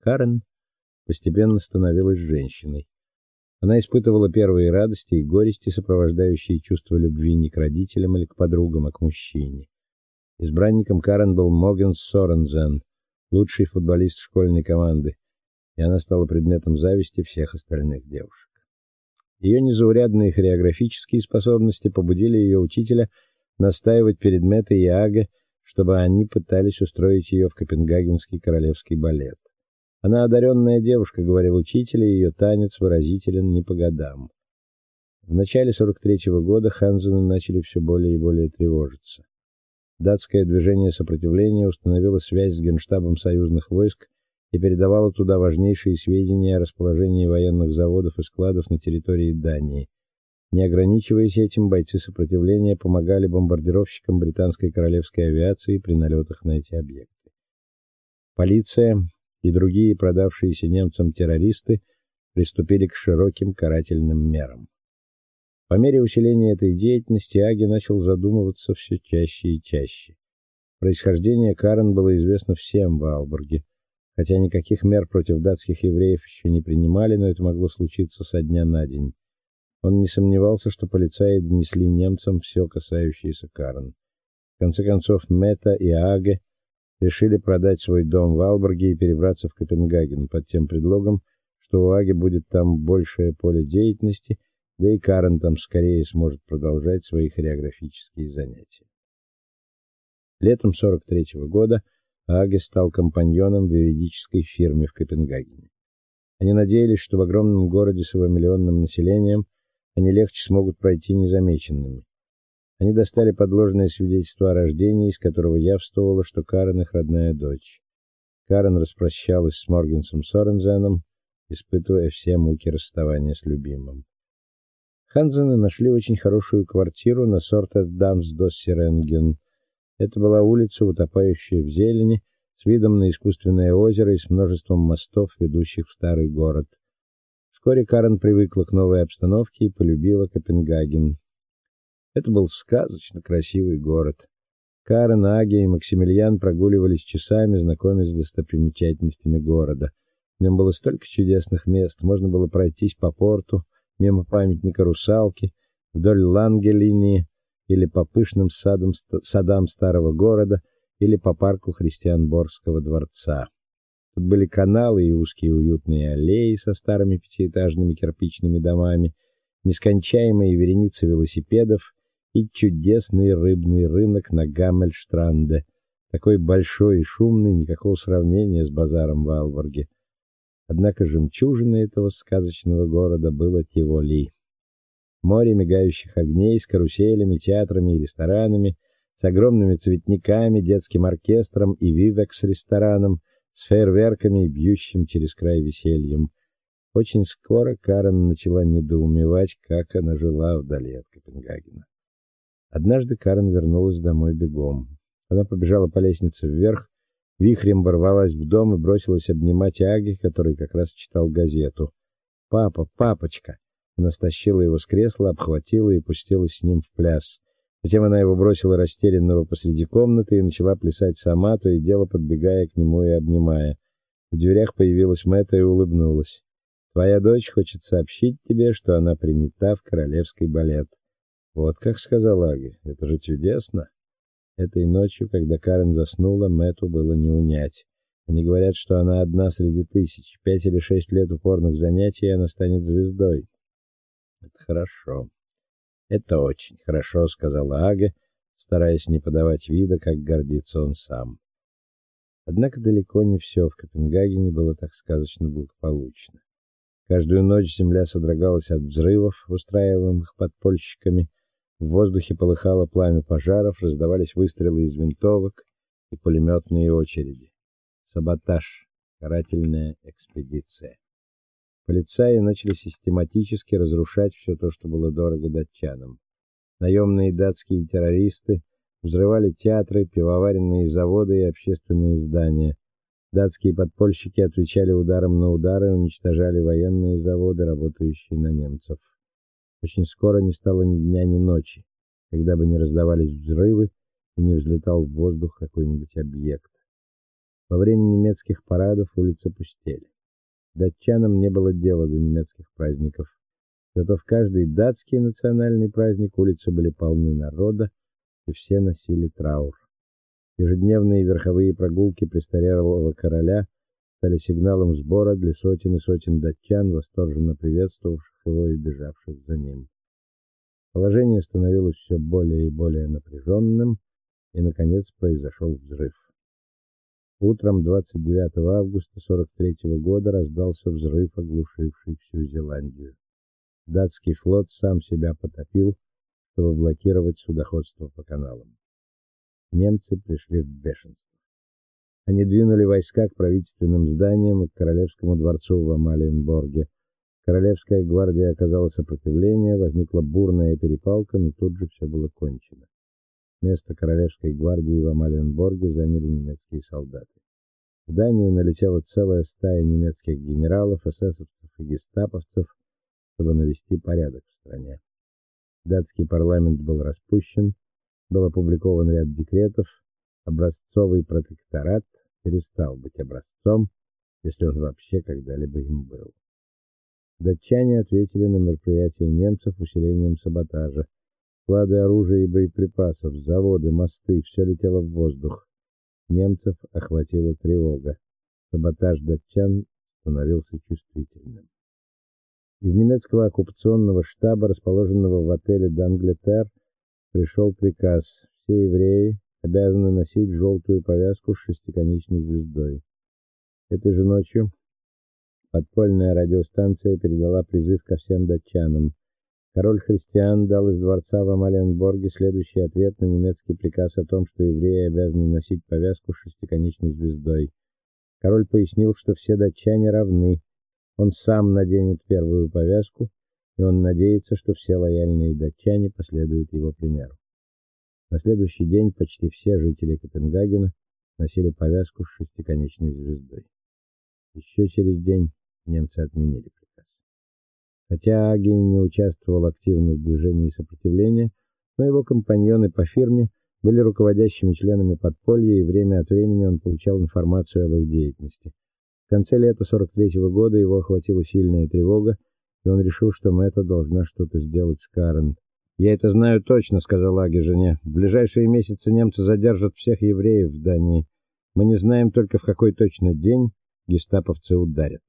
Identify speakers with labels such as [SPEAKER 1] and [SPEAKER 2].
[SPEAKER 1] Карен постепенно становилась женщиной. Она испытывала первые радости и горести, сопровождающие чувство любви не к родителям или к подругам, а к мужчине. Избранником Карен был Моген Сорензен, лучший футболист школьной команды, и она стала предметом зависти всех остальных девушек. Ее незаурядные хореографические способности побудили ее учителя настаивать перед Метой и Аге, чтобы они пытались устроить ее в Копенгагенский королевский балет. Она одаренная девушка, говорил учитель, и ее танец выразителен не по годам. В начале 43-го года Ханзены начали все более и более тревожиться. Датское движение сопротивления установило связь с Генштабом союзных войск и передавало туда важнейшие сведения о расположении военных заводов и складов на территории Дании. Не ограничиваясь этим, бойцы сопротивления помогали бомбардировщикам британской королевской авиации при налетах на эти объекты. Полиция и другие продавшиеся немцам террористы приступили к широким карательным мерам. По мере усиления этой деятельности Аги начал задумываться все чаще и чаще. Происхождение Карен было известно всем в Aalborге, хотя никаких мер против датских евреев еще не принимали, но это могло случиться со дня на день. Он не сомневался, что полицаи донесли немцам все касающееся Карен. В конце концов, Мета и Аге решили продать свой дом в Aalborге и перебраться в Копенгаген под тем предлогом, что у Аги будет там большее поле деятельности – да и Карен там скорее сможет продолжать свои хореографические занятия. Летом 43 -го года Аге стал компаньоном в юридической фирме в Копенгагене. Они надеялись, что в огромном городе с его миллионным населением они легче смогут пройти незамеченными. Они достали подложное свидетельство о рождении, из которого явствовало, что Карен их родная дочь. Карен распрощалась с Моргенсом Сорензеном, испытывая все муки расставания с любимым. Ханзены нашли очень хорошую квартиру на сорте Дамсдоссеренген. Это была улица, утопающая в зелени, с видом на искусственное озеро и с множеством мостов, ведущих в старый город. Вскоре Карен привыкла к новой обстановке и полюбила Копенгаген. Это был сказочно красивый город. Карен, Аги и Максимилиан прогуливались часами, знакомясь с достопримечательностями города. В нем было столько чудесных мест, можно было пройтись по порту, мимо памятника русалки, вдоль Лангелинии или по пышным садам, садам старого города или по парку Христианборгского дворца. Тут были каналы и узкие уютные аллеи со старыми пятиэтажными кирпичными домами, нескончаемые вереницы велосипедов и чудесный рыбный рынок на Гаммельштранде, такой большой и шумный, никакого сравнения с базаром в Алворге. Однако жемчужиной этого сказочного города было Тиволи. Море мигающих огней с каруселями, театрами и ресторанами, с огромными цветниками, детским оркестром и вивекс-рестораном, с фейерверками и бьющим через край весельем. Очень скоро Карен начала недоумевать, как она жила вдали от Копенгагена. Однажды Карен вернулась домой бегом. Она побежала по лестнице вверх, Вихрем ворвалась в дом и бросилась обнимать Аги, который как раз читал газету. "Папа, папочка!" Она стащила его с кресла, обхватила и пустилась с ним в пляс. Затем она его бросила растерянного посреди комнаты и начала плясать сама, то и дело подбегая к нему и обнимая. В дверях появилась Мэтта и улыбнулась. Твоя дочь хочет сообщить тебе, что она принята в королевский балет. Вот как сказала Аги. Это же чудесно. Этой ночью, когда Карен заснула, Мэту было не унять. Они говорят, что она одна среди тысяч. Пять или шесть лет упорных занятий, и она станет звездой. Это хорошо. Это очень хорошо, сказала Ага, стараясь не подавать вида, как гордится он сам. Однако далеко не все в Копенгагене было так сказочно благополучно. Каждую ночь земля содрогалась от взрывов, устраиваемых подпольщиками, в воздухе полыхало пламя пожаров, раздавались выстрелы из винтовок и пулеметные очереди. Саботаж, карательная экспедиция. Полицаи начали систематически разрушать все то, что было дорого датчанам. Наемные датские террористы взрывали театры, пивоваренные заводы и общественные здания. Датские подпольщики отвечали ударом на удары уничтожали военные заводы, работающие на немцев. Очень скоро не стало ни дня, ни ночи, когда бы не раздавались взрывы и не взлетал в воздух какой-нибудь объект. Во время немецких парадов улицы пустели. Датчанам не было дела до немецких праздников. Зато в каждый датский национальный праздник улицы были полны народа, и все носили траур. Ежедневные верховые прогулки престарелого короля стали сигналом сбора для сотен и сотен датчан, восторженно приветствовавших его и бежавших за ним. Положение становилось все более и более напряженным, и наконец произошел взрыв. Утром 29 августа 43 года раздался взрыв, оглушивший всю Зеландию. Датский флот сам себя потопил, чтобы блокировать судоходство по каналам. Немцы пришли в бешенство. Они двинули войска к правительственным зданиям и к королевскому дворцу в Амалиенборге. Королевская гвардия оказала сопротивление, возникла бурная перепалка, но тут же все было кончено. Место королевской гвардии в Амалиенборге заняли немецкие солдаты. В Данию налетела целая стая немецких генералов, эсэсовцев и гестаповцев, чтобы навести порядок в стране. Датский парламент был распущен, был опубликован ряд декретов, образцовый протекторат перестал быть образцом, если он вообще когда-либо им был. Датчане ответили на мероприятие немцев усилением саботажа. Склады оружия и боеприпасов, заводы, мосты все летело в воздух. Немцев охватила тревога. Саботаж датчан становился чувствительным. Из немецкого оккупационного штаба, расположенного в отеле Данглетер, пришел приказ: все евреи обязаны носить желтую повязку с шестиконечной звездой. Этой же ночью подпольная радиостанция передала призыв ко всем датчанам. Король христиан дал из дворца в Амаленборге следующий ответ на немецкий приказ о том, что евреи обязаны носить повязку с шестиконечной звездой. Король пояснил, что все датчане равны. Он сам наденет первую повязку, и он надеется, что все лояльные датчане последуют его примеру. На следующий день почти все жители Копенгагена носили повязку с шестиконечной звездой. Еще через день немцы отменили приказ. Хотя Аген не участвовал активно в движении сопротивления, но его компаньоны по фирме были руководящими членами подполья, и время от времени он получал информацию об их деятельности. В конце лета 43 -го года его охватила сильная тревога, и он решил, что Мэтта должна что-то сделать с Карен. Я это знаю точно, сказал Аги жене. В ближайшие месяцы немцы задержат всех евреев в Дании. Мы не знаем только в какой точно день гестаповцы ударят.